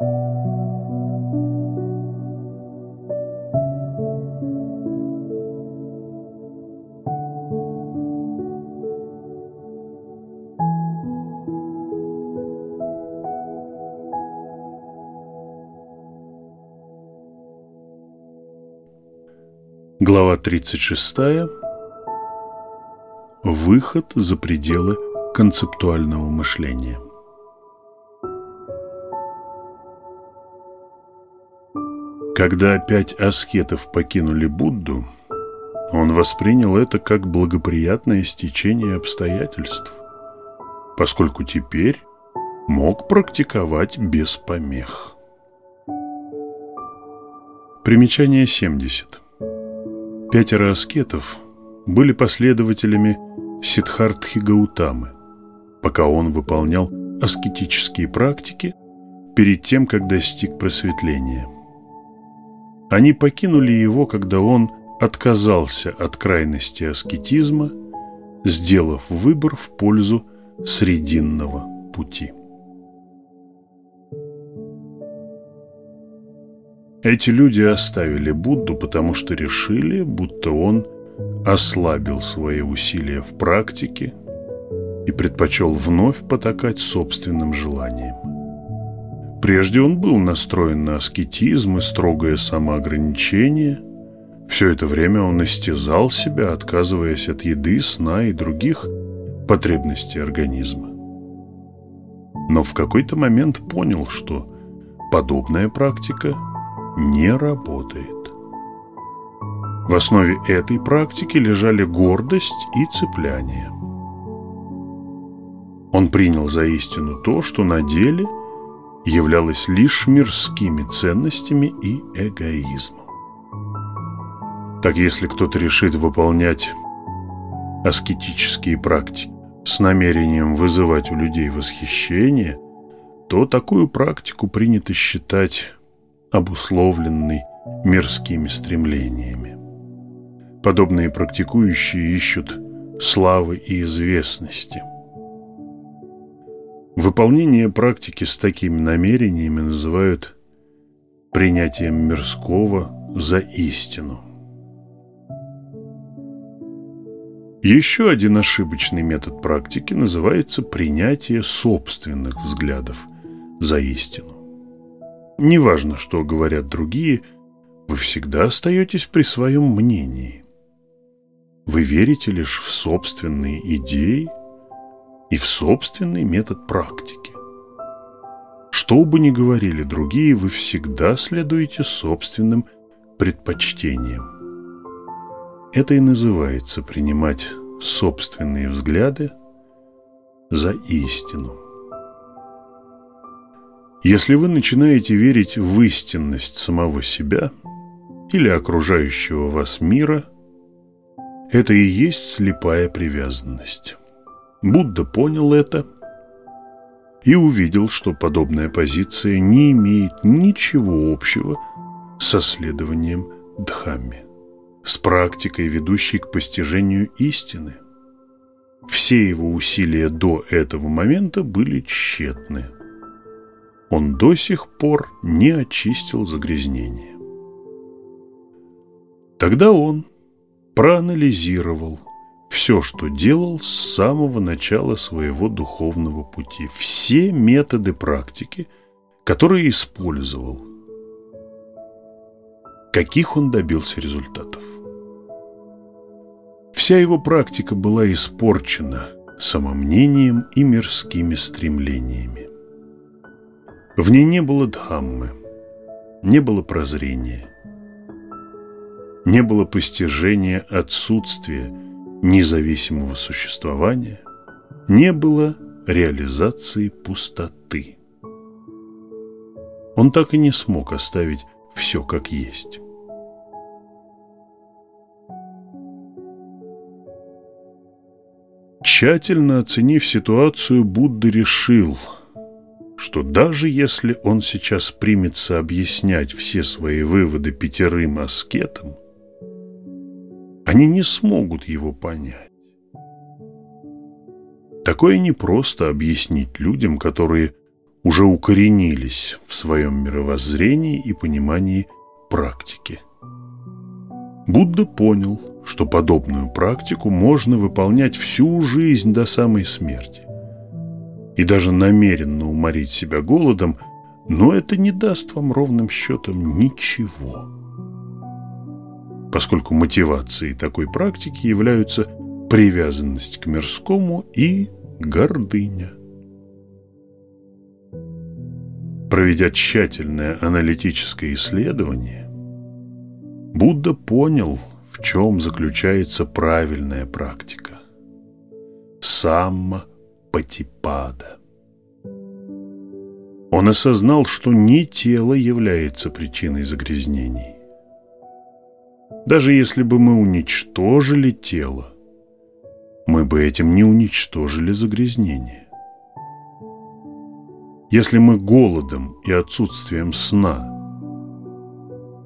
Глава 36. Выход за пределы концептуального мышления. Когда пять аскетов покинули Будду, он воспринял это как благоприятное стечение обстоятельств, поскольку теперь мог практиковать без помех. Примечание 70. Пятеро аскетов были последователями Сиддхартхи Гаутамы, пока он выполнял аскетические практики перед тем, как достиг просветления. Они покинули его, когда он отказался от крайности аскетизма, сделав выбор в пользу срединного пути. Эти люди оставили Будду, потому что решили, будто он ослабил свои усилия в практике и предпочел вновь потакать собственным желаниям. Прежде он был настроен на аскетизм и строгое самоограничение. Все это время он истязал себя, отказываясь от еды, сна и других потребностей организма. Но в какой-то момент понял, что подобная практика – не работает. В основе этой практики лежали гордость и цепляние. Он принял за истину то, что на деле являлось лишь мирскими ценностями и эгоизмом. Так если кто-то решит выполнять аскетические практики с намерением вызывать у людей восхищение, то такую практику принято считать обусловленный мирскими стремлениями. Подобные практикующие ищут славы и известности. Выполнение практики с такими намерениями называют принятием мирского за истину. Еще один ошибочный метод практики называется принятие собственных взглядов за истину. Неважно, что говорят другие, вы всегда остаетесь при своем мнении. Вы верите лишь в собственные идеи и в собственный метод практики. Что бы ни говорили другие, вы всегда следуете собственным предпочтениям. Это и называется принимать собственные взгляды за истину. Если вы начинаете верить в истинность самого себя или окружающего вас мира, это и есть слепая привязанность. Будда понял это и увидел, что подобная позиция не имеет ничего общего со следованием Дхамме, с практикой, ведущей к постижению истины. Все его усилия до этого момента были тщетны он до сих пор не очистил загрязнение. Тогда он проанализировал все, что делал с самого начала своего духовного пути, все методы практики, которые использовал, каких он добился результатов. Вся его практика была испорчена самомнением и мирскими стремлениями. В ней не было дхаммы, не было прозрения, не было постижения отсутствия независимого существования, не было реализации пустоты. Он так и не смог оставить все как есть. Тщательно оценив ситуацию, Будда решил – что даже если он сейчас примется объяснять все свои выводы пятерым аскетам, они не смогут его понять. Такое не просто объяснить людям, которые уже укоренились в своем мировоззрении и понимании практики. Будда понял, что подобную практику можно выполнять всю жизнь до самой смерти. И даже намеренно уморить себя голодом, но это не даст вам ровным счетом ничего. Поскольку мотивацией такой практики являются привязанность к мирскому и гордыня. Проведя тщательное аналитическое исследование, Будда понял, в чем заключается правильная практика. Самма-патипада. Он осознал, что не тело является причиной загрязнений. Даже если бы мы уничтожили тело, мы бы этим не уничтожили загрязнение. Если мы голодом и отсутствием сна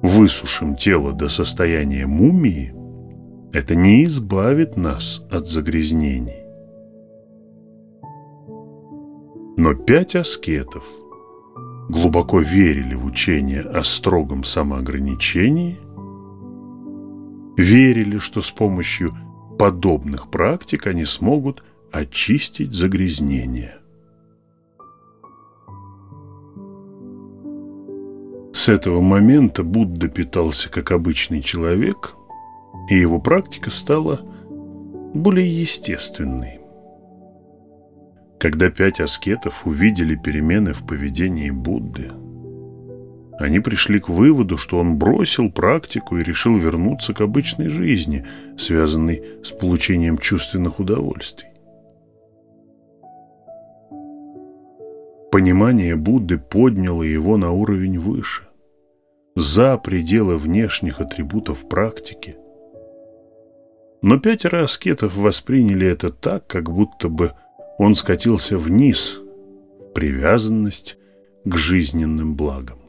высушим тело до состояния мумии, это не избавит нас от загрязнений. Но пять аскетов глубоко верили в учение о строгом самоограничении, верили, что с помощью подобных практик они смогут очистить загрязнение. С этого момента Будда питался как обычный человек, и его практика стала более естественной. Когда пять аскетов увидели перемены в поведении Будды, они пришли к выводу, что он бросил практику и решил вернуться к обычной жизни, связанной с получением чувственных удовольствий. Понимание Будды подняло его на уровень выше, за пределы внешних атрибутов практики. Но пятеро аскетов восприняли это так, как будто бы он скатился вниз, привязанность к жизненным благам.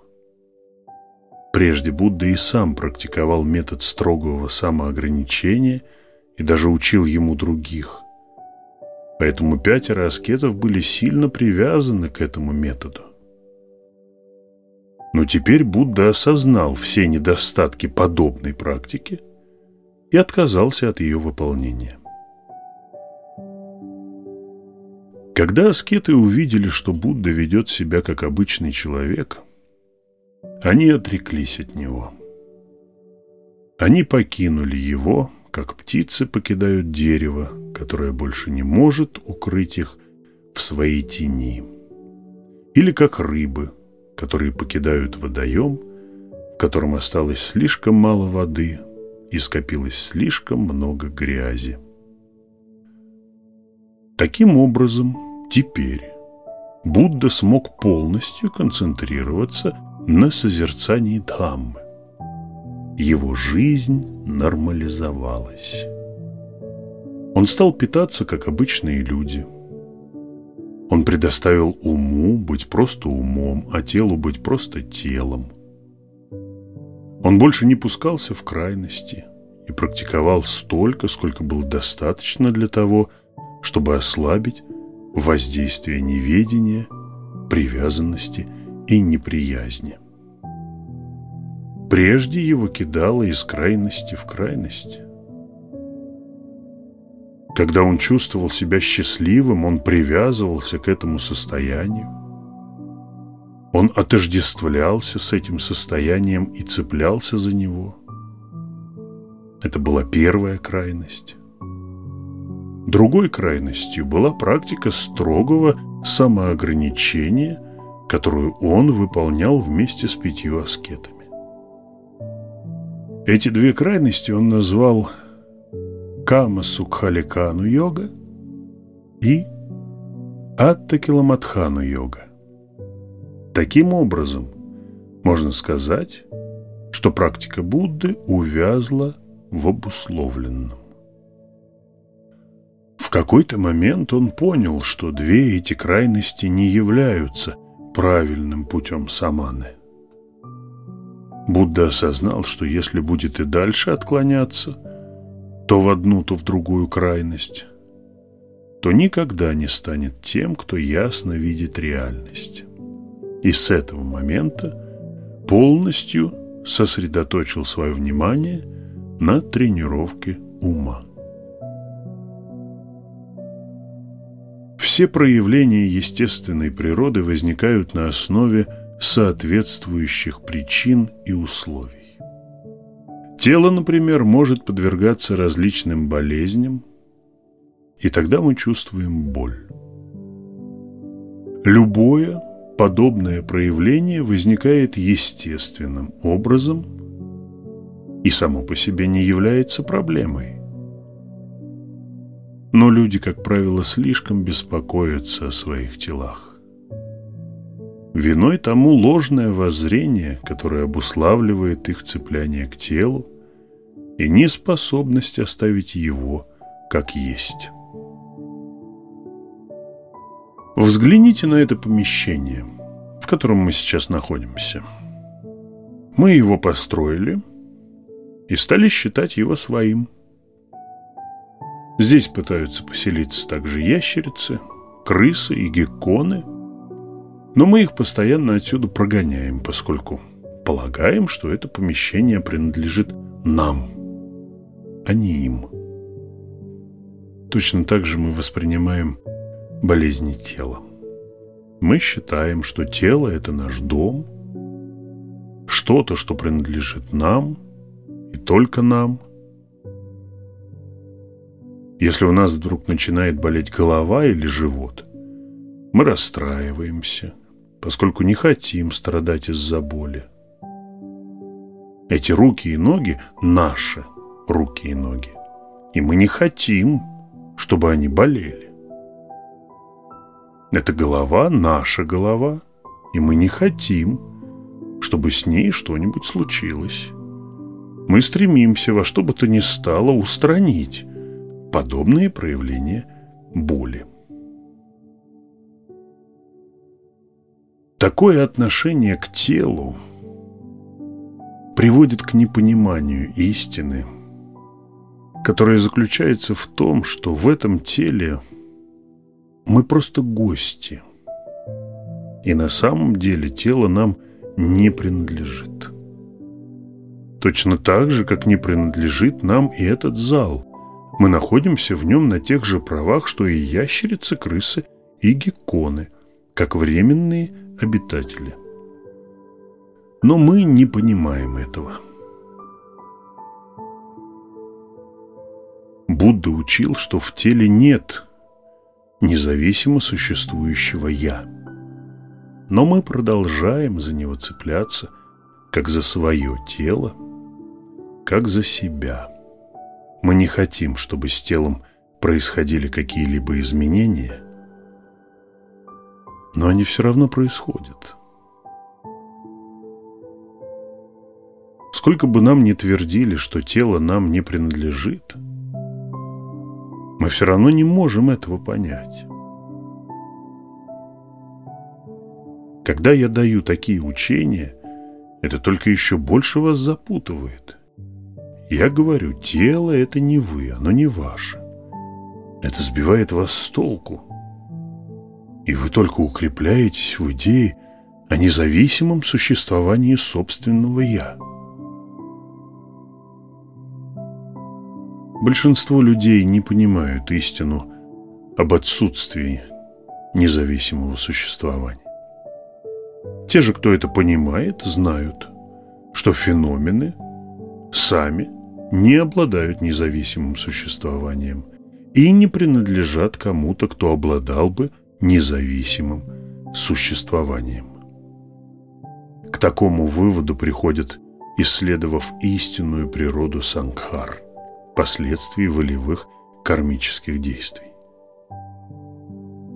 Прежде Будда и сам практиковал метод строгого самоограничения и даже учил ему других. Поэтому пятеро аскетов были сильно привязаны к этому методу. Но теперь Будда осознал все недостатки подобной практики и отказался от ее выполнения. Когда аскеты увидели, что Будда ведет себя как обычный человек, они отреклись от него. Они покинули его, как птицы покидают дерево, которое больше не может укрыть их в своей тени. Или как рыбы, которые покидают водоем, в котором осталось слишком мало воды и скопилось слишком много грязи. Таким образом, теперь Будда смог полностью концентрироваться на созерцании Дхаммы. Его жизнь нормализовалась. Он стал питаться, как обычные люди. Он предоставил уму быть просто умом, а телу быть просто телом. Он больше не пускался в крайности и практиковал столько, сколько было достаточно для того, чтобы ослабить воздействие неведения, привязанности и неприязни. Прежде его кидало из крайности в крайность. Когда он чувствовал себя счастливым, он привязывался к этому состоянию. Он отождествлялся с этим состоянием и цеплялся за него. Это была первая крайность. Другой крайностью была практика строгого самоограничения которую он выполнял вместе с пятью аскетами. Эти две крайности он назвал Кама Сукхаликану йога и Аттакиламатхану йога. Таким образом, можно сказать, что практика Будды увязла в обусловленном. В какой-то момент он понял, что две эти крайности не являются правильным путем саманы. Будда осознал, что если будет и дальше отклоняться, то в одну, то в другую крайность, то никогда не станет тем, кто ясно видит реальность. И с этого момента полностью сосредоточил свое внимание на тренировке ума. Все проявления естественной природы возникают на основе соответствующих причин и условий. Тело, например, может подвергаться различным болезням, и тогда мы чувствуем боль. Любое подобное проявление возникает естественным образом и само по себе не является проблемой. Но люди, как правило, слишком беспокоятся о своих телах. Виной тому ложное воззрение, которое обуславливает их цепляние к телу и неспособность оставить его как есть. Взгляните на это помещение, в котором мы сейчас находимся. Мы его построили и стали считать его своим. Здесь пытаются поселиться также ящерицы, крысы и гекконы, но мы их постоянно отсюда прогоняем, поскольку полагаем, что это помещение принадлежит нам, а не им. Точно так же мы воспринимаем болезни тела. Мы считаем, что тело – это наш дом, что-то, что принадлежит нам и только нам – если у нас вдруг начинает болеть голова или живот, мы расстраиваемся, поскольку не хотим страдать из-за боли. Эти руки и ноги – наши руки и ноги, и мы не хотим, чтобы они болели. Эта голова – наша голова, и мы не хотим, чтобы с ней что-нибудь случилось. Мы стремимся во что бы то ни стало устранить подобные проявления боли. Такое отношение к телу приводит к непониманию истины, которая заключается в том, что в этом теле мы просто гости, и на самом деле тело нам не принадлежит. Точно так же, как не принадлежит нам и этот зал, мы находимся в нем на тех же правах, что и ящерицы, крысы и гекконы, как временные обитатели. Но мы не понимаем этого. Будда учил, что в теле нет независимо существующего «я». Но мы продолжаем за него цепляться, как за свое тело, как за себя – мы не хотим, чтобы с телом происходили какие-либо изменения, но они все равно происходят. Сколько бы нам ни твердили, что тело нам не принадлежит, мы все равно не можем этого понять. Когда я даю такие учения, это только еще больше вас запутывает. Я говорю, тело – это не вы, оно не ваше. Это сбивает вас с толку. И вы только укрепляетесь в идее о независимом существовании собственного «я». Большинство людей не понимают истину об отсутствии независимого существования. Те же, кто это понимает, знают, что феномены сами не обладают независимым существованием и не принадлежат кому-то, кто обладал бы независимым существованием. К такому выводу приходят, исследовав истинную природу сангхар, последствий волевых кармических действий.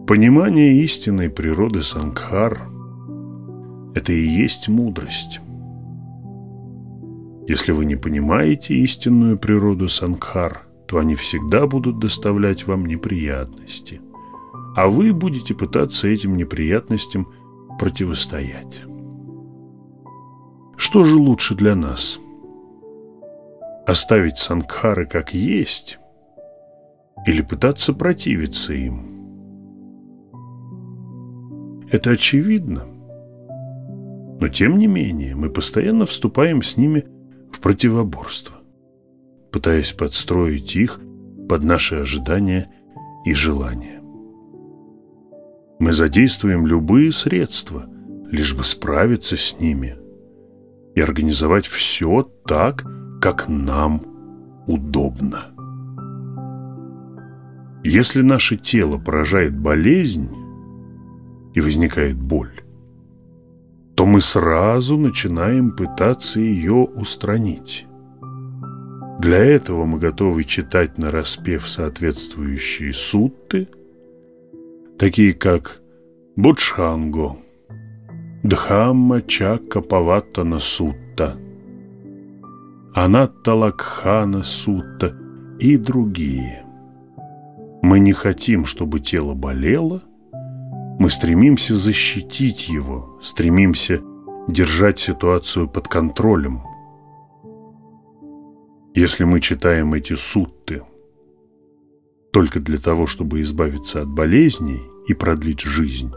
Понимание истинной природы сангхар – это и есть мудрость. Если вы не понимаете истинную природу сангхар, то они всегда будут доставлять вам неприятности, а вы будете пытаться этим неприятностям противостоять. Что же лучше для нас? Оставить сангхары как есть или пытаться противиться им? Это очевидно, Но тем не менее мы постоянно вступаем с ними в противоборство, пытаясь подстроить их под наши ожидания и желания. Мы задействуем любые средства, лишь бы справиться с ними и организовать все так, как нам удобно. Если наше тело поражает болезнь и возникает боль, то мы сразу начинаем пытаться ее устранить. Для этого мы готовы читать на распев соответствующие сутты, такие как Буджханго, Дхамма Чакка Паваттана Сутта, Анатта Лакхана Сутта и другие. Мы не хотим, чтобы тело болело, мы стремимся защитить его, стремимся держать ситуацию под контролем – если мы читаем эти сутты только для того, чтобы избавиться от болезней и продлить жизнь,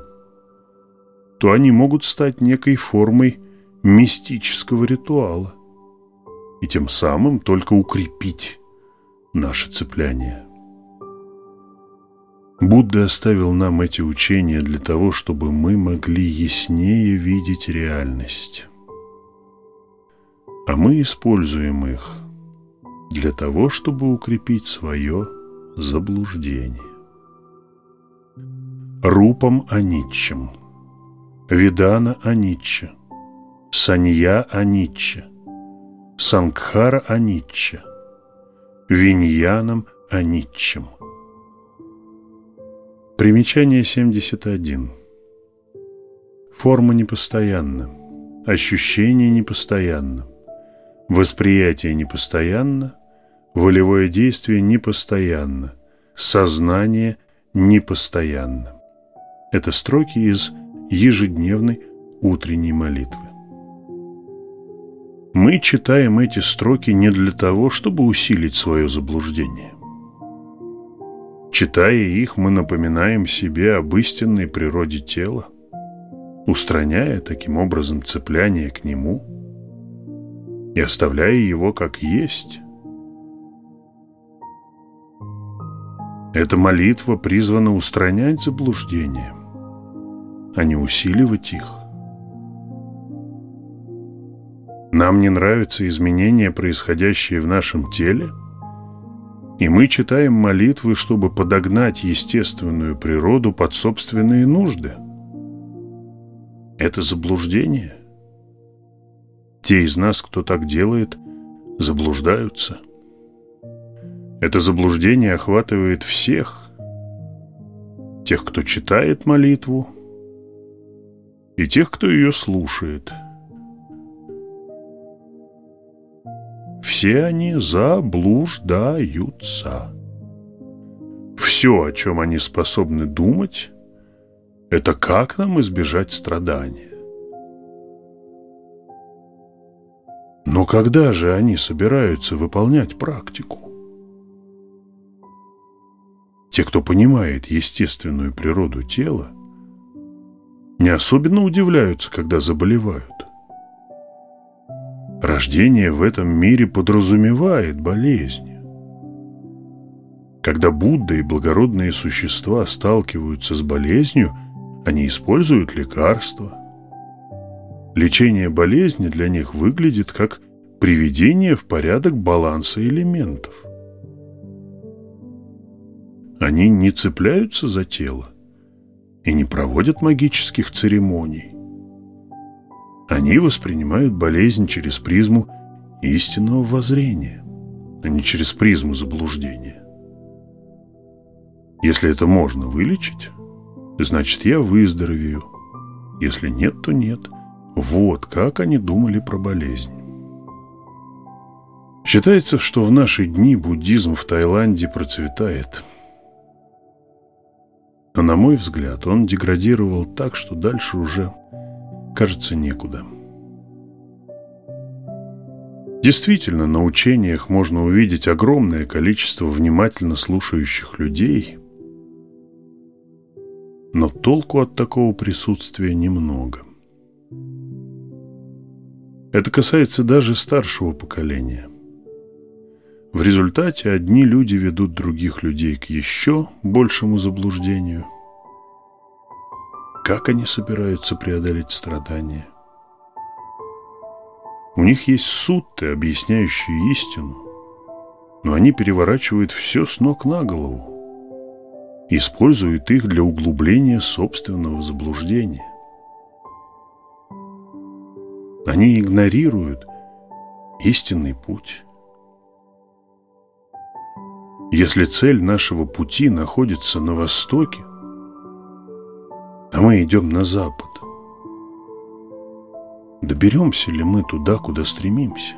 то они могут стать некой формой мистического ритуала и тем самым только укрепить наше цепляние. Будда оставил нам эти учения для того, чтобы мы могли яснее видеть реальность. А мы используем их для того, чтобы укрепить свое заблуждение. Рупам Аниччам, Видана Аничча, Санья Аничча, Сангхара Аничча, Виньянам Аниччам. Примечание 71. Форма непостоянна, ощущение непостоянно, восприятие непостоянно, Волевое действие непостоянно, сознание непостоянно. Это строки из ежедневной утренней молитвы. Мы читаем эти строки не для того, чтобы усилить свое заблуждение. Читая их, мы напоминаем себе об истинной природе тела, устраняя таким образом цепляние к нему и оставляя его как есть, Эта молитва призвана устранять заблуждения, а не усиливать их. Нам не нравятся изменения, происходящие в нашем теле, и мы читаем молитвы, чтобы подогнать естественную природу под собственные нужды. Это заблуждение. Те из нас, кто так делает, заблуждаются – это заблуждение охватывает всех, тех, кто читает молитву, и тех, кто ее слушает. Все они заблуждаются. Все, о чем они способны думать, это как нам избежать страдания. Но когда же они собираются выполнять практику? Те, кто понимает естественную природу тела, не особенно удивляются, когда заболевают. Рождение в этом мире подразумевает болезни. Когда Будда и благородные существа сталкиваются с болезнью, они используют лекарства. Лечение болезни для них выглядит как приведение в порядок баланса элементов. Они не цепляются за тело и не проводят магических церемоний. Они воспринимают болезнь через призму истинного воззрения, а не через призму заблуждения. Если это можно вылечить, значит я выздоровею. Если нет, то нет. Вот как они думали про болезнь. Считается, что в наши дни буддизм в Таиланде процветает – но, на мой взгляд, он деградировал так, что дальше уже, кажется, некуда. Действительно, на учениях можно увидеть огромное количество внимательно слушающих людей, но толку от такого присутствия немного. Это касается даже старшего поколения. В результате одни люди ведут других людей к еще большему заблуждению. Как они собираются преодолеть страдания? У них есть сутты, объясняющие истину, но они переворачивают все с ног на голову, используют их для углубления собственного заблуждения. Они игнорируют истинный путь. Если цель нашего пути находится на востоке, мы идем на запад, доберемся ли мы туда, куда стремимся?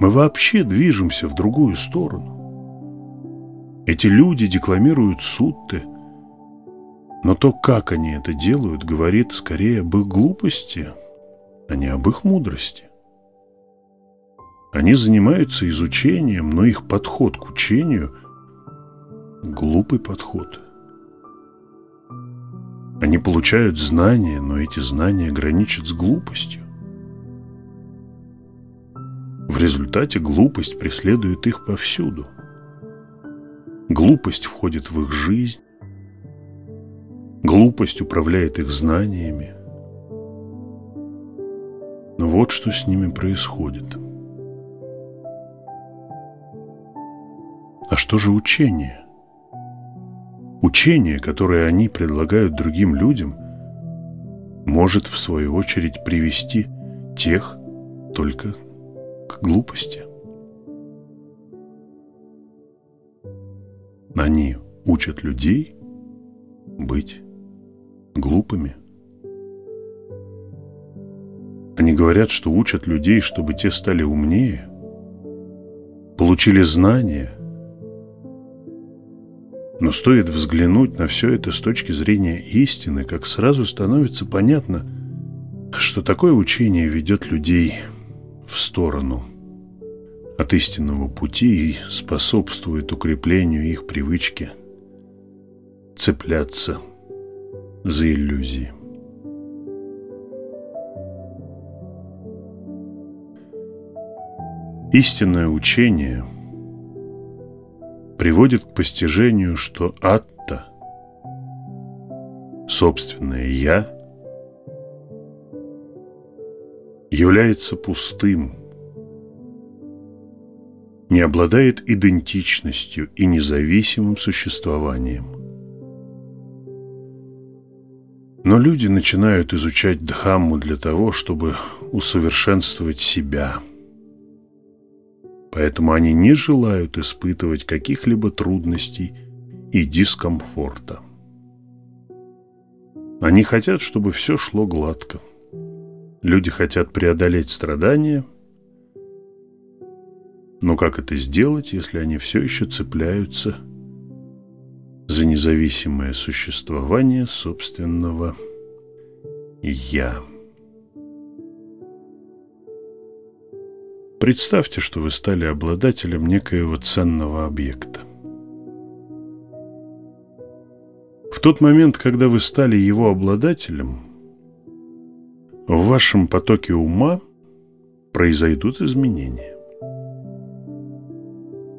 Мы вообще движемся в другую сторону. Эти люди декламируют сутты, но то, как они это делают, говорит скорее об их глупости, а не об их мудрости. Они занимаются изучением, но их подход к учению – глупый подход. Они получают знания, но эти знания граничат с глупостью. В результате глупость преследует их повсюду. Глупость входит в их жизнь. Глупость управляет их знаниями. Но вот что с ними происходит. А что же учение? Учение, которое они предлагают другим людям, может, в свою очередь, привести тех только к глупости. Они учат людей быть глупыми. Они говорят, что учат людей, чтобы те стали умнее, получили знания – но стоит взглянуть на все это с точки зрения истины, как сразу становится понятно, что такое учение ведет людей в сторону от истинного пути и способствует укреплению их привычки цепляться за иллюзии. Истинное учение – приводит к постижению, что атта, собственное «я», является пустым, не обладает идентичностью и независимым существованием. Но люди начинают изучать Дхамму для того, чтобы усовершенствовать себя – поэтому они не желают испытывать каких-либо трудностей и дискомфорта. Они хотят, чтобы все шло гладко. Люди хотят преодолеть страдания, но как это сделать, если они все еще цепляются за независимое существование собственного «я»? Представьте, что вы стали обладателем некоего ценного объекта. В тот момент, когда вы стали его обладателем, в вашем потоке ума произойдут изменения.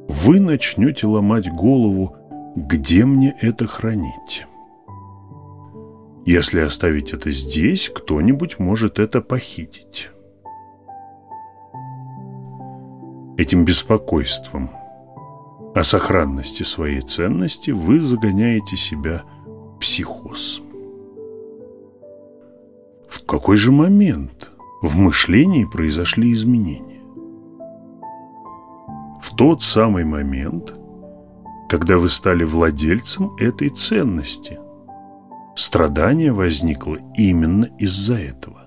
Вы начнете ломать голову, где мне это хранить. Если оставить это здесь, кто-нибудь может это похитить. Этим беспокойством о сохранности своей ценности вы загоняете себя в психоз. В какой же момент в мышлении произошли изменения? В тот самый момент, когда вы стали владельцем этой ценности. Страдание возникло именно из-за этого.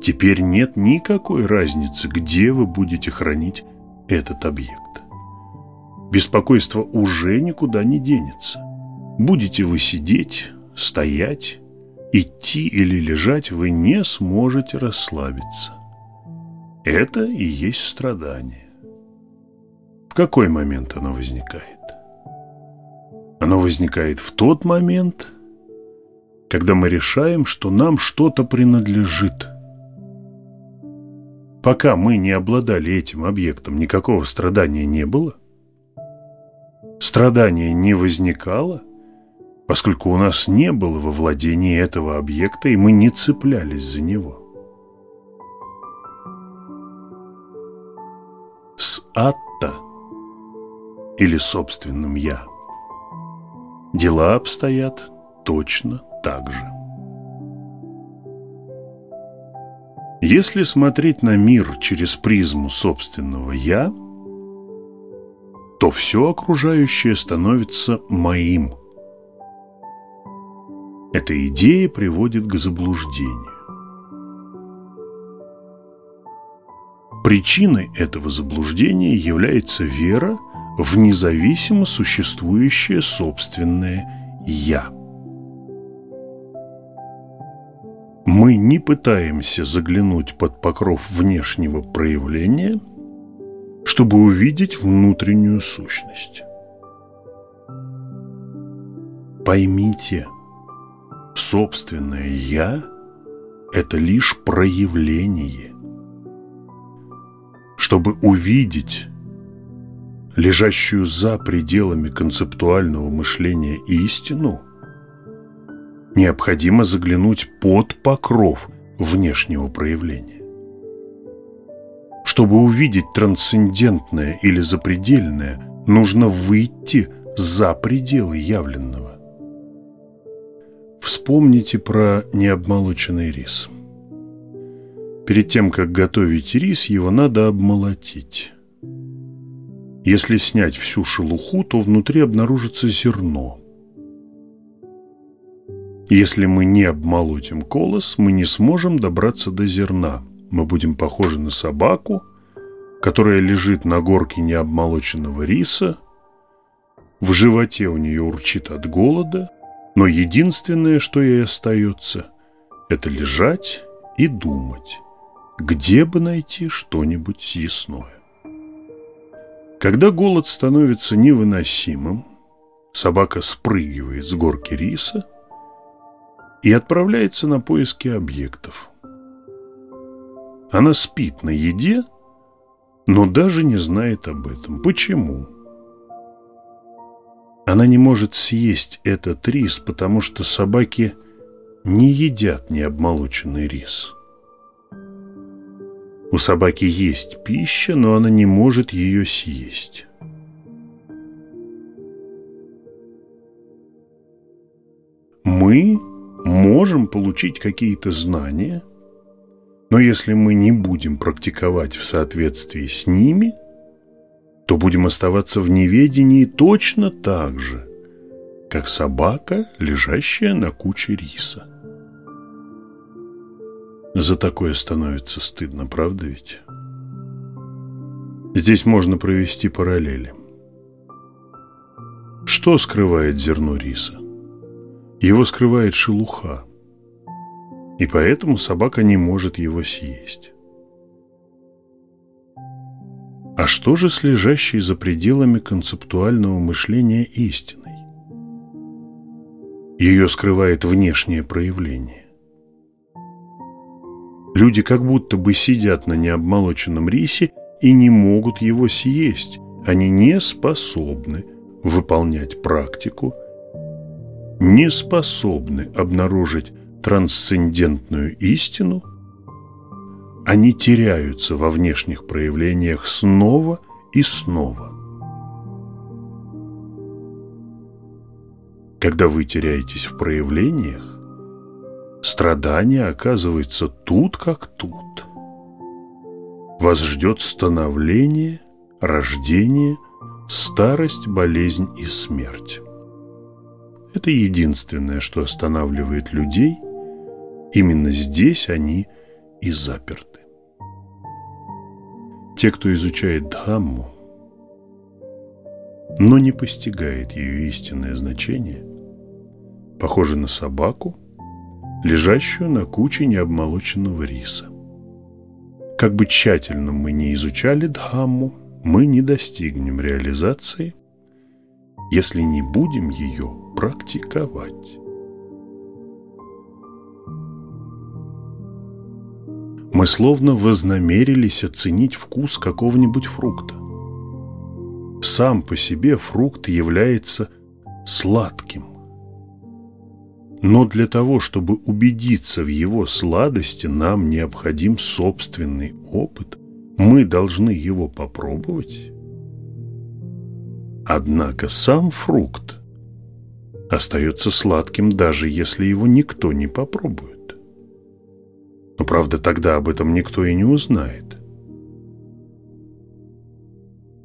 Теперь нет никакой разницы, где вы будете хранить этот объект. Беспокойство уже никуда не денется. Будете вы сидеть, стоять, идти или лежать, вы не сможете расслабиться. Это и есть страдание. В какой момент оно возникает? Оно возникает в тот момент, когда мы решаем, что нам что-то принадлежит – Пока мы не обладали этим объектом, никакого страдания не было. Страдание не возникало, поскольку у нас не было во владении этого объекта, и мы не цеплялись за него. С Атта или собственным «я» дела обстоят точно так же. Если смотреть на мир через призму собственного «я», то все окружающее становится моим. Эта идея приводит к заблуждению. Причиной этого заблуждения является вера в независимо существующее собственное «я». Мы не пытаемся заглянуть под покров внешнего проявления, чтобы увидеть внутреннюю сущность. Поймите, собственное «я» – это лишь проявление. Чтобы увидеть лежащую за пределами концептуального мышления истину – необходимо заглянуть под покров внешнего проявления. Чтобы увидеть трансцендентное или запредельное, нужно выйти за пределы явленного. Вспомните про необмолоченный рис. Перед тем, как готовить рис, его надо обмолотить. Если снять всю шелуху, то внутри обнаружится зерно – если мы не обмолотим колос, мы не сможем добраться до зерна. Мы будем похожи на собаку, которая лежит на горке необмолоченного риса. В животе у нее урчит от голода, но единственное, что ей остается, это лежать и думать, где бы найти что-нибудь съестное. Когда голод становится невыносимым, собака спрыгивает с горки риса – и отправляется на поиски объектов. Она спит на еде, но даже не знает об этом. Почему? Она не может съесть этот рис, потому что собаки не едят необмолоченный рис. У собаки есть пища, но она не может ее съесть. Мы можем получить какие-то знания, но если мы не будем практиковать в соответствии с ними, то будем оставаться в неведении точно так же, как собака, лежащая на куче риса. За такое становится стыдно, правда ведь? Здесь можно провести параллели. Что скрывает зерно риса? Его скрывает шелуха, и поэтому собака не может его съесть. А что же с лежащей за пределами концептуального мышления истиной? Ее скрывает внешнее проявление. Люди как будто бы сидят на необмолоченном рисе и не могут его съесть. Они не способны выполнять практику – не способны обнаружить трансцендентную истину, они теряются во внешних проявлениях снова и снова. Когда вы теряетесь в проявлениях, страдание оказывается тут как тут. Вас ждет становление, рождение, старость, болезнь и смерть. Это единственное, что останавливает людей. Именно здесь они и заперты. Те, кто изучает Дхамму, но не постигает ее истинное значение, похожи на собаку, лежащую на куче необмолоченного риса. Как бы тщательно мы не изучали Дхамму, мы не достигнем реализации, если не будем ее практиковать. Мы словно вознамерились оценить вкус какого-нибудь фрукта. Сам по себе фрукт является сладким. Но для того, чтобы убедиться в его сладости, нам необходим собственный опыт. Мы должны его попробовать. Однако сам фрукт остается сладким, даже если его никто не попробует. Но, правда, тогда об этом никто и не узнает.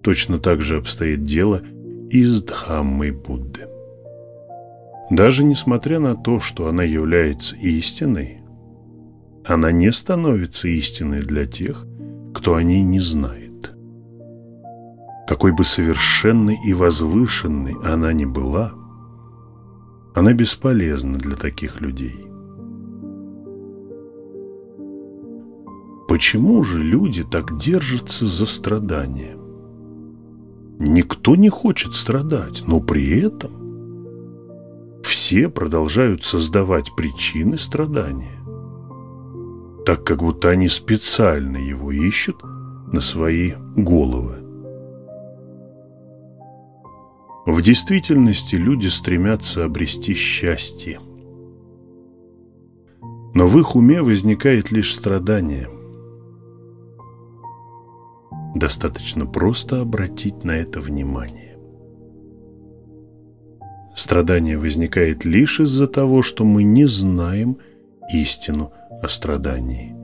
Точно так же обстоит дело и с Дхаммой Будды. Даже несмотря на то, что она является истиной, она не становится истиной для тех, кто о ней не знает. Какой бы совершенной и возвышенной она ни была, она бесполезна для таких людей. Почему же люди так держатся за страдания? Никто не хочет страдать, но при этом все продолжают создавать причины страдания, так как будто они специально его ищут на свои головы. В действительности люди стремятся обрести счастье. Но в их уме возникает лишь страдание. Достаточно просто обратить на это внимание. Страдание возникает лишь из-за того, что мы не знаем истину о страдании.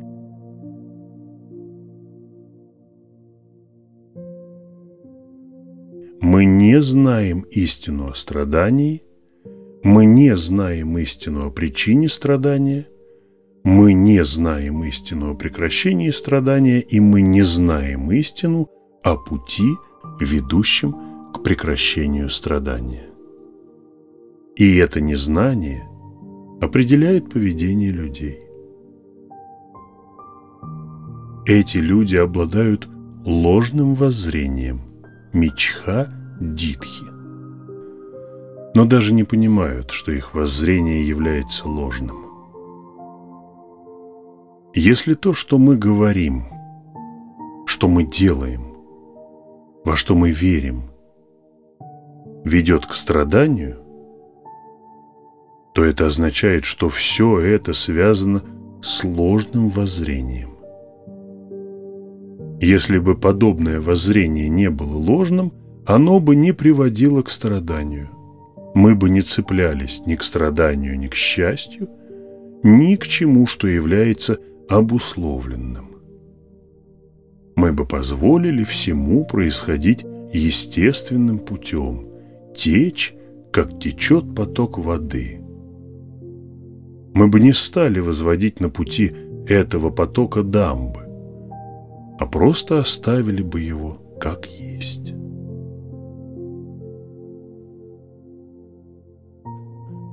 Мы не знаем истину о страдании, мы не знаем истину о причине страдания, мы не знаем истину о прекращении страдания, и мы не знаем истину о пути, ведущем к прекращению страдания. И это незнание определяет поведение людей. Эти люди обладают ложным воззрением, мечха дитхи. Но даже не понимают, что их воззрение является ложным. Если то, что мы говорим, что мы делаем, во что мы верим, ведет к страданию – то это означает, что все это связано с ложным воззрением. Если бы подобное воззрение не было ложным, оно бы не приводило к страданию. Мы бы не цеплялись ни к страданию, ни к счастью, ни к чему, что является обусловленным. Мы бы позволили всему происходить естественным путем, течь, как течет поток воды – мы бы не стали возводить на пути этого потока дамбы, а просто оставили бы его как есть.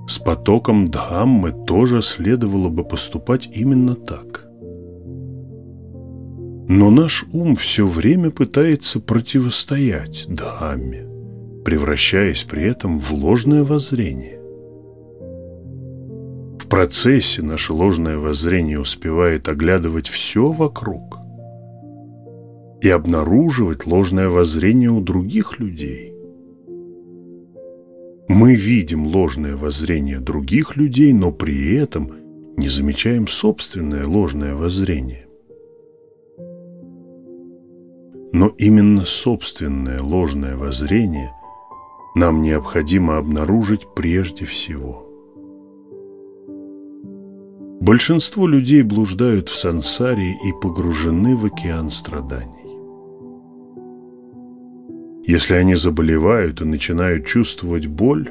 С потоком Дхаммы тоже следовало бы поступать именно так. Но наш ум все время пытается противостоять Дхамме, превращаясь при этом в ложное воззрение. В процессе наше ложное воззрение успевает оглядывать все вокруг и обнаруживать ложное воззрение у других людей. Мы видим ложное воззрение других людей, но при этом не замечаем собственное ложное воззрение. Но именно собственное ложное воззрение нам необходимо обнаружить прежде всего – Большинство людей блуждают в сансаре и погружены в океан страданий. Если они заболевают и начинают чувствовать боль,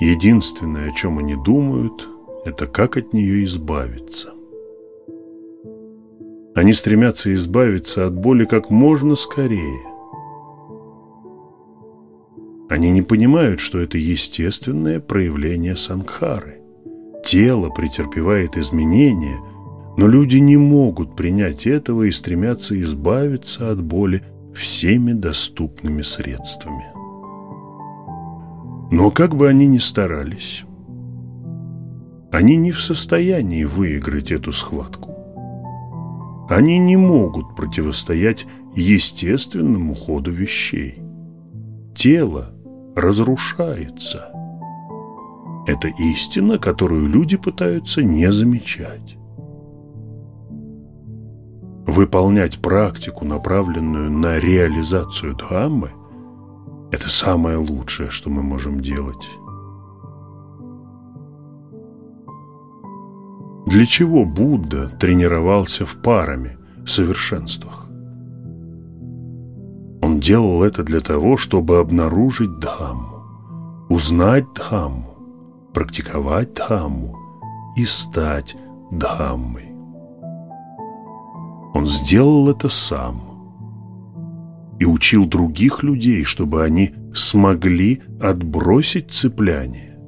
единственное, о чем они думают, это как от нее избавиться. Они стремятся избавиться от боли как можно скорее. Они не понимают, что это естественное проявление сангхары. Тело претерпевает изменения, но люди не могут принять этого и стремятся избавиться от боли всеми доступными средствами. Но как бы они ни старались, они не в состоянии выиграть эту схватку. Они не могут противостоять естественному ходу вещей. Тело разрушается. Это истина, которую люди пытаются не замечать. Выполнять практику, направленную на реализацию Дхаммы, это самое лучшее, что мы можем делать. Для чего Будда тренировался в парами, совершенствах? Он делал это для того, чтобы обнаружить Дхамму, узнать Дхамму, практиковать Дхамму и стать Дхаммой. Он сделал это сам и учил других людей, чтобы они смогли отбросить цепляние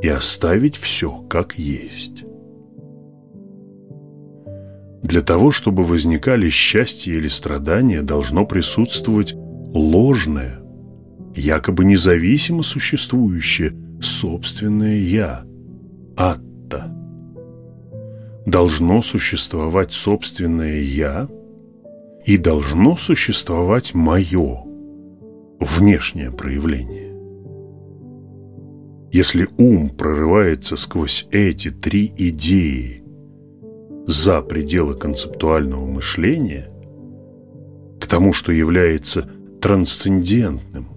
и оставить все как есть. Для того, чтобы возникали счастье или страдания, должно присутствовать ложное, якобы независимо существующее собственное «я» – «атта» должно существовать собственное «я» и должно существовать мое внешнее проявление. Если ум прорывается сквозь эти три идеи за пределы концептуального мышления к тому, что является трансцендентным,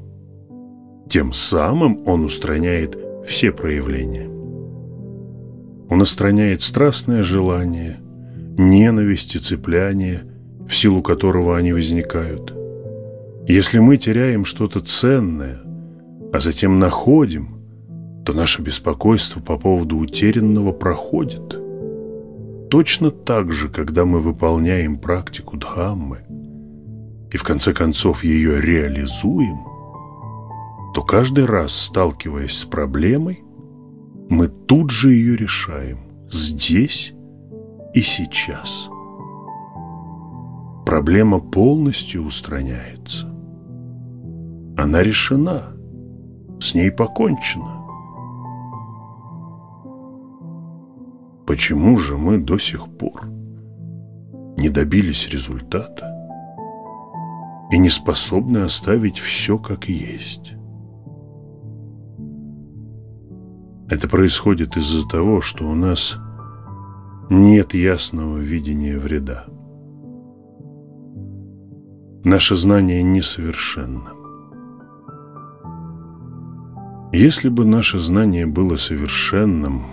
тем самым он устраняет все проявления. Он устраняет страстное желание, ненависть и цепляние, в силу которого они возникают. Если мы теряем что-то ценное, а затем находим, то наше беспокойство по поводу утерянного проходит. Точно так же, когда мы выполняем практику Дхаммы и в конце концов ее реализуем, то каждый раз, сталкиваясь с проблемой, мы тут же ее решаем, здесь и сейчас. Проблема полностью устраняется. Она решена, с ней покончено. Почему же мы до сих пор не добились результата и не способны оставить все как есть? Это происходит из-за того, что у нас нет ясного видения вреда. Наше знание несовершенно. Если бы наше знание было совершенным,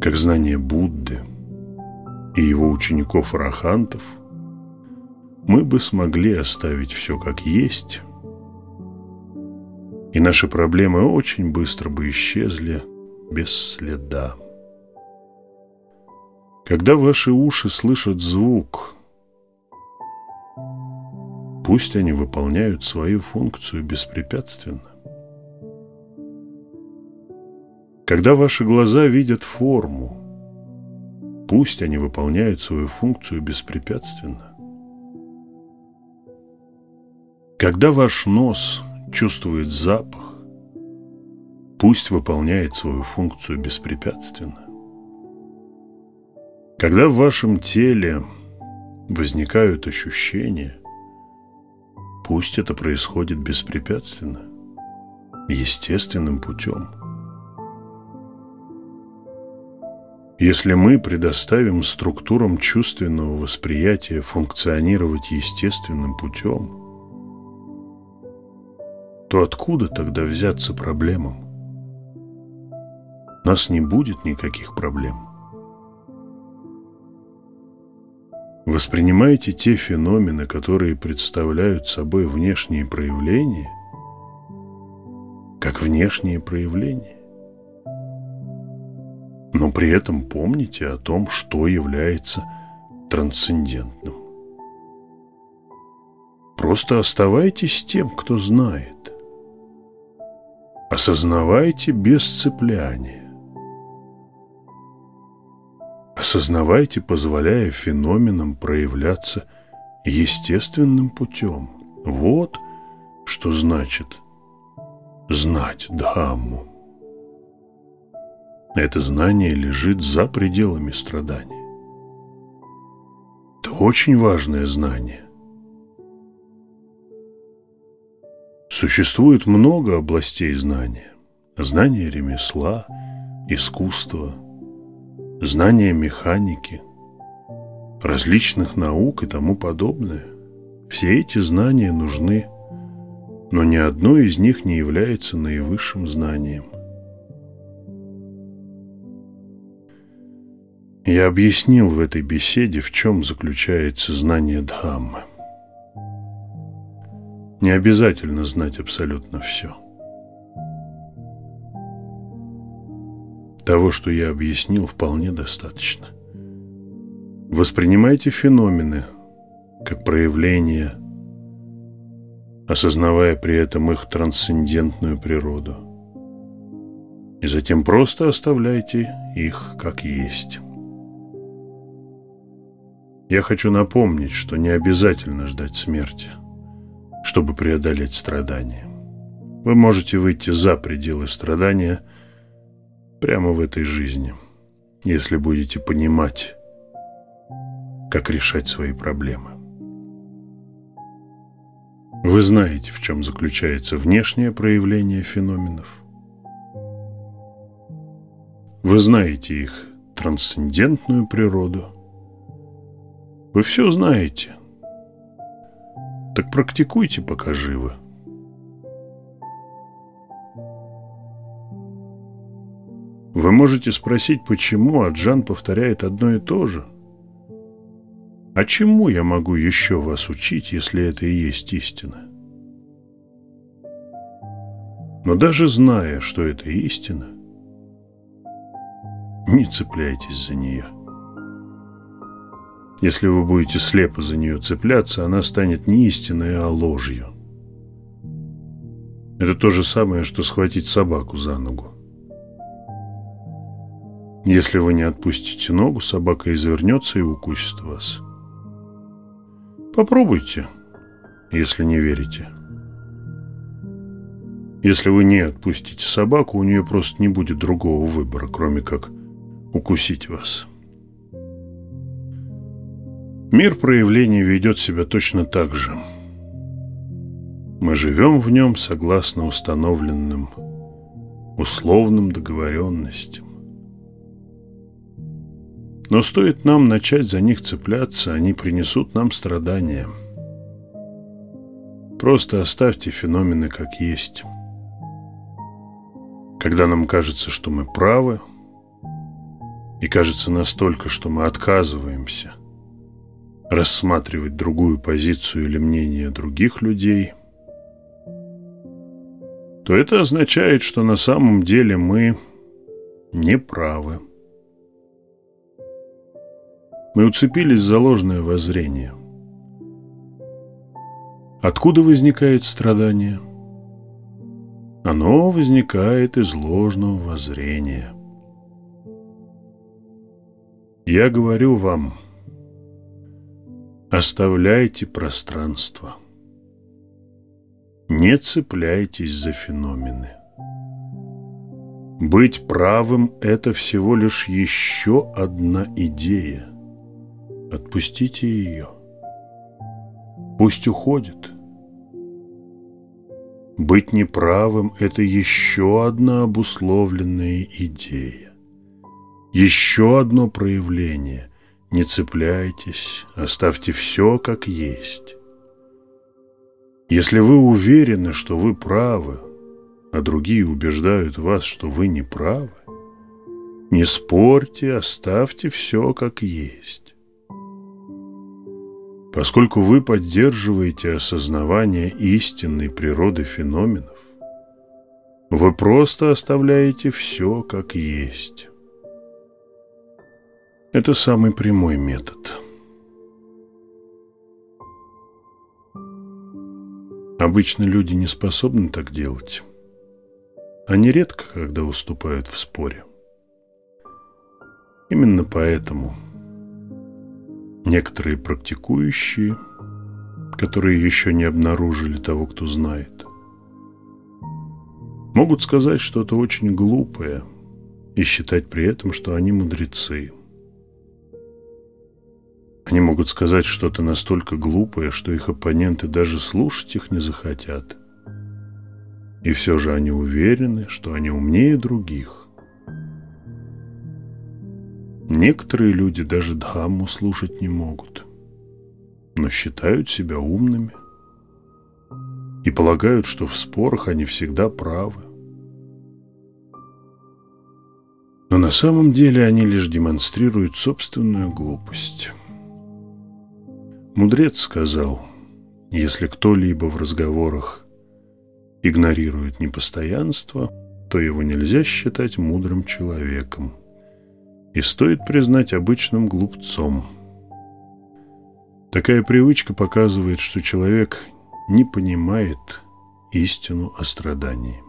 как знание Будды и его учеников-арахантов, мы бы смогли оставить все как есть и наши проблемы очень быстро бы исчезли без следа. Когда ваши уши слышат звук, пусть они выполняют свою функцию беспрепятственно. Когда ваши глаза видят форму, пусть они выполняют свою функцию беспрепятственно. Когда ваш нос чувствует запах, пусть выполняет свою функцию беспрепятственно. Когда в вашем теле возникают ощущения, пусть это происходит беспрепятственно, естественным путем. Если мы предоставим структурам чувственного восприятия функционировать естественным путем – то откуда тогда взяться проблемам? Нас не будет никаких проблем. Воспринимайте те феномены, которые представляют собой внешние проявления, как внешние проявления. Но при этом помните о том, что является трансцендентным. Просто оставайтесь тем, кто знает. Осознавайте без цепляния. Осознавайте, позволяя феноменам проявляться естественным путем. Вот что значит знать Дхамму. Это знание лежит за пределами страдания. очень важное знание. Существует много областей знания. Знание ремесла, искусства, знание механики, различных наук и тому подобное. Все эти знания нужны, но ни одно из них не является наивысшим знанием. Я объяснил в этой беседе, в чем заключается знание Дхаммы. Не обязательно знать абсолютно все. Того, что я объяснил, вполне достаточно. Воспринимайте феномены как проявление, осознавая при этом их трансцендентную природу. И затем просто оставляйте их как есть. Я хочу напомнить, что не обязательно ждать смерти, чтобы преодолеть страдания. Вы можете выйти за пределы страдания прямо в этой жизни, если будете понимать, как решать свои проблемы. Вы знаете, в чем заключается внешнее проявление феноменов. Вы знаете их трансцендентную природу – вы все знаете. Так практикуйте, пока живы. Вы можете спросить, почему Аджан повторяет одно и то же. А чему я могу еще вас учить, если это и есть истина? Но даже зная, что это истина, не цепляйтесь за нее. Если вы будете слепо за нее цепляться, она станет не истинной, а ложью. Это то же самое, что схватить собаку за ногу. Если вы не отпустите ногу, собака извернется и укусит вас. Попробуйте, если не верите. Если вы не отпустите собаку, у нее просто не будет другого выбора, кроме как укусить вас. Мир проявлений ведет себя точно так же. Мы живем в нем согласно установленным условным договоренностям. Но стоит нам начать за них цепляться, они принесут нам страдания. Просто оставьте феномены как есть. Когда нам кажется, что мы правы, и кажется настолько, что мы отказываемся – рассматривать другую позицию или мнение других людей, то это означает, что на самом деле мы не правы. Мы уцепились за ложное воззрение. Откуда возникает страдание? Оно возникает из ложного воззрения. Я говорю вам – Оставляйте пространство. Не цепляйтесь за феномены. Быть правым – это всего лишь еще одна идея. Отпустите ее. Пусть уходит. Быть неправым – это еще одна обусловленная идея. Еще одно проявление – не цепляйтесь, оставьте все как есть. Если вы уверены, что вы правы, а другие убеждают вас, что вы не правы, не спорьте, оставьте все как есть. Поскольку вы поддерживаете осознавание истинной природы феноменов, вы просто оставляете все как есть. Это самый прямой метод. Обычно люди не способны так делать. Они редко когда уступают в споре. Именно поэтому некоторые практикующие, которые еще не обнаружили того, кто знает, могут сказать что-то очень глупое и считать при этом, что они мудрецы – Они могут сказать что-то настолько глупое, что их оппоненты даже слушать их не захотят. И все же они уверены, что они умнее других. Некоторые люди даже Дхамму слушать не могут, но считают себя умными и полагают, что в спорах они всегда правы. Но на самом деле они лишь демонстрируют собственную глупость. Мудрец сказал, если кто-либо в разговорах игнорирует непостоянство, то его нельзя считать мудрым человеком и стоит признать обычным глупцом. Такая привычка показывает, что человек не понимает истину о страдании.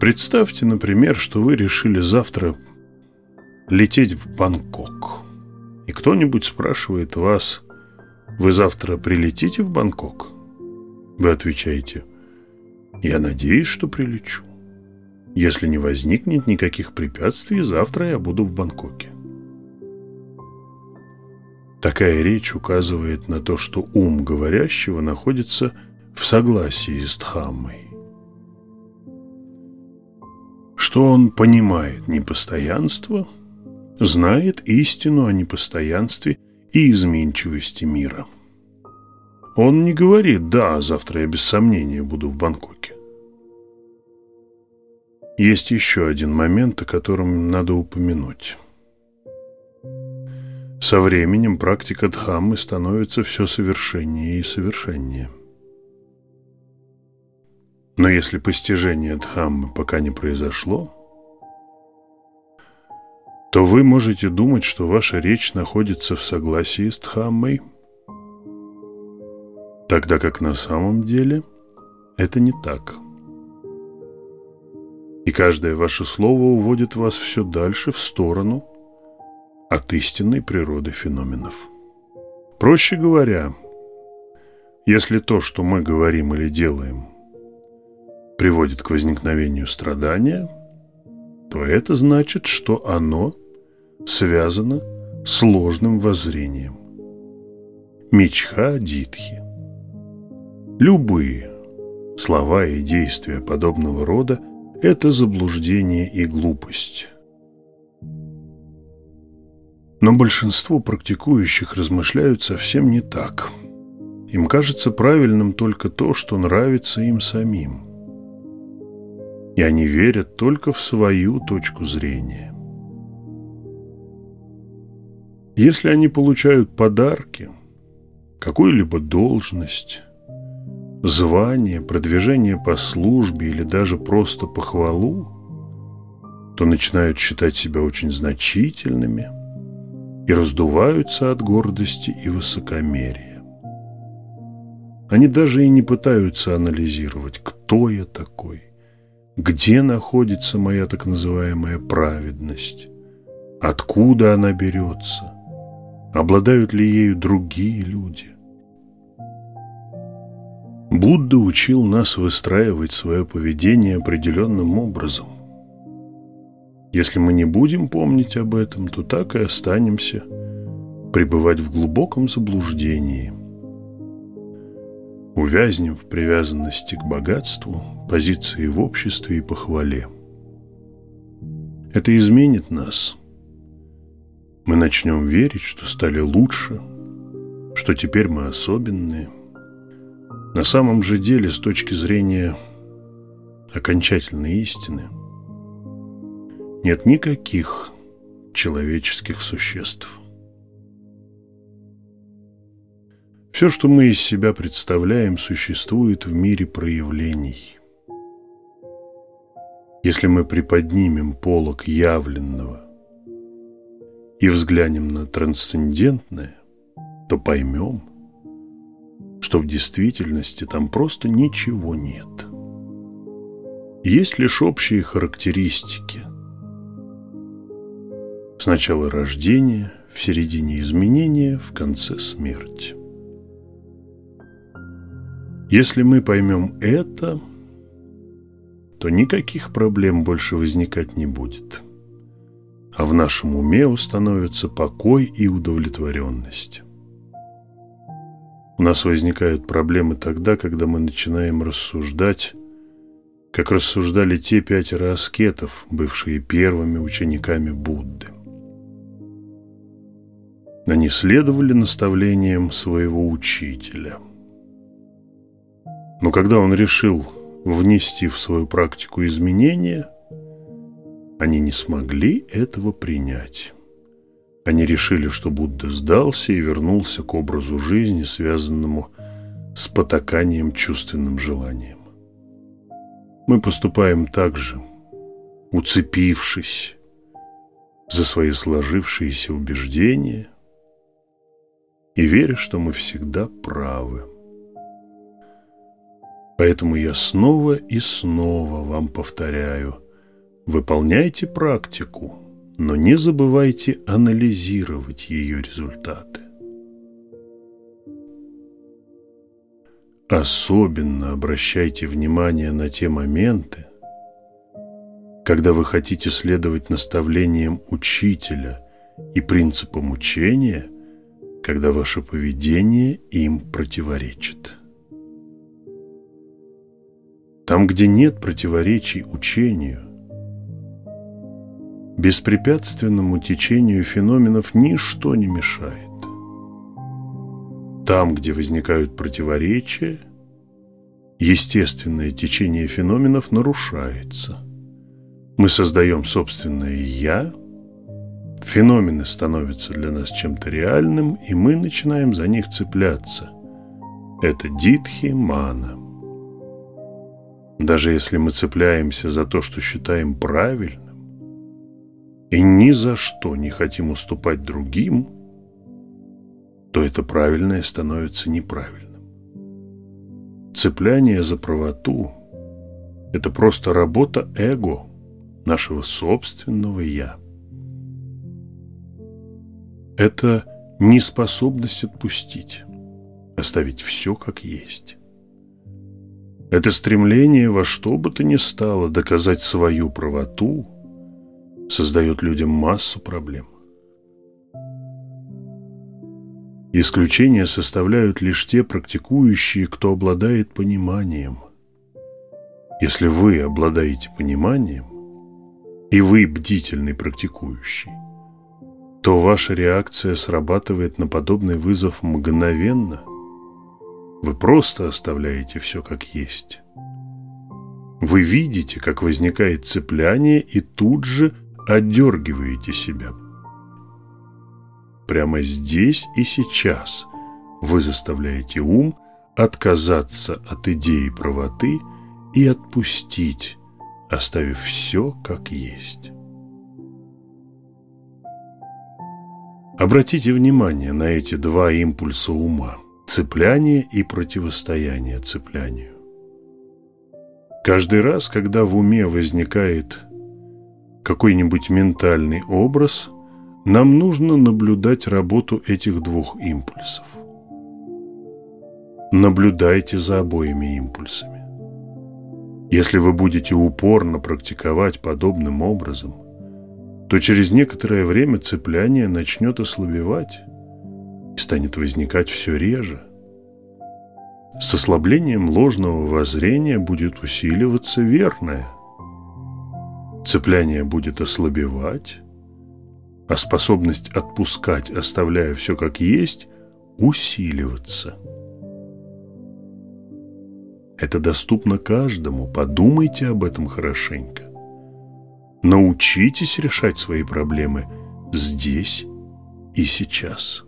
Представьте, например, что вы решили завтра лететь в Бангкок. И кто-нибудь спрашивает вас, вы завтра прилетите в Бангкок? Вы отвечаете, я надеюсь, что прилечу. Если не возникнет никаких препятствий, завтра я буду в Бангкоке. Такая речь указывает на то, что ум говорящего находится в согласии с Дхаммой. Что он понимает непостоянство – знает истину о непостоянстве и изменчивости мира. Он не говорит «да, завтра я без сомнения буду в Бангкоке». Есть еще один момент, о котором надо упомянуть. Со временем практика Дхаммы становится все совершеннее и совершеннее. Но если постижение Дхаммы пока не произошло, то вы можете думать, что ваша речь находится в согласии с Дхаммой, тогда как на самом деле это не так. И каждое ваше слово уводит вас все дальше в сторону от истинной природы феноменов. Проще говоря, если то, что мы говорим или делаем, приводит к возникновению страдания – то это значит, что оно связано с ложным воззрением. Мечха Дитхи. Любые слова и действия подобного рода – это заблуждение и глупость. Но большинство практикующих размышляют совсем не так. Им кажется правильным только то, что нравится им самим и они верят только в свою точку зрения. Если они получают подарки, какую-либо должность, звание, продвижение по службе или даже просто похвалу, то начинают считать себя очень значительными и раздуваются от гордости и высокомерия. Они даже и не пытаются анализировать, кто я такой, где находится моя так называемая праведность? Откуда она берется? Обладают ли ею другие люди? Будда учил нас выстраивать свое поведение определенным образом. Если мы не будем помнить об этом, то так и останемся пребывать в глубоком заблуждении – увязнем в привязанности к богатству, позиции в обществе и похвале. Это изменит нас. Мы начнем верить, что стали лучше, что теперь мы особенные. На самом же деле, с точки зрения окончательной истины, нет никаких человеческих существ. Все, что мы из себя представляем, существует в мире проявлений. Если мы приподнимем полог явленного и взглянем на трансцендентное, то поймем, что в действительности там просто ничего нет. Есть лишь общие характеристики. Сначала рождение, в середине изменения, в конце смерть. Если мы поймем это, то никаких проблем больше возникать не будет. а в нашем уме установятся покой и удовлетворенность. У нас возникают проблемы тогда, когда мы начинаем рассуждать, как рассуждали те пятеро аскетов, бывшие первыми учениками Будды. Они следовали наставлениям своего учителя. Но когда он решил внести в свою практику изменения, они не смогли этого принять. Они решили, что Будда сдался и вернулся к образу жизни, связанному с потаканием чувственным желанием. Мы поступаем так же, уцепившись за свои сложившиеся убеждения и веря, что мы всегда правы. Поэтому я снова и снова вам повторяю, выполняйте практику, но не забывайте анализировать ее результаты. Особенно обращайте внимание на те моменты, когда вы хотите следовать наставлениям учителя и принципам учения, когда ваше поведение им противоречит. Там, где нет противоречий учению, беспрепятственному течению феноменов ничто не мешает. Там, где возникают противоречия, естественное течение феноменов нарушается. Мы создаем собственное «я», феномены становятся для нас чем-то реальным, и мы начинаем за них цепляться. Это дитхи мана – даже если мы цепляемся за то, что считаем правильным, и ни за что не хотим уступать другим, то это правильное становится неправильным. Цепляние за правоту – это просто работа эго, нашего собственного «я». Это неспособность отпустить, оставить все как есть. Это стремление во что бы то ни стало доказать свою правоту создает людям массу проблем. Исключения составляют лишь те практикующие, кто обладает пониманием. Если вы обладаете пониманием, и вы бдительный практикующий, то ваша реакция срабатывает на подобный вызов мгновенно – вы просто оставляете все как есть. Вы видите, как возникает цепляние и тут же отдергиваете себя. Прямо здесь и сейчас вы заставляете ум отказаться от идеи правоты и отпустить, оставив все как есть. Обратите внимание на эти два импульса ума – цепляние и противостояние цеплянию. Каждый раз, когда в уме возникает какой-нибудь ментальный образ, нам нужно наблюдать работу этих двух импульсов. Наблюдайте за обоими импульсами. Если вы будете упорно практиковать подобным образом, то через некоторое время цепляние начнет ослабевать, и станет возникать все реже. С ослаблением ложного воззрения будет усиливаться верное. Цепляние будет ослабевать, а способность отпускать, оставляя все как есть, усиливаться. Это доступно каждому, подумайте об этом хорошенько. Научитесь решать свои проблемы здесь и сейчас.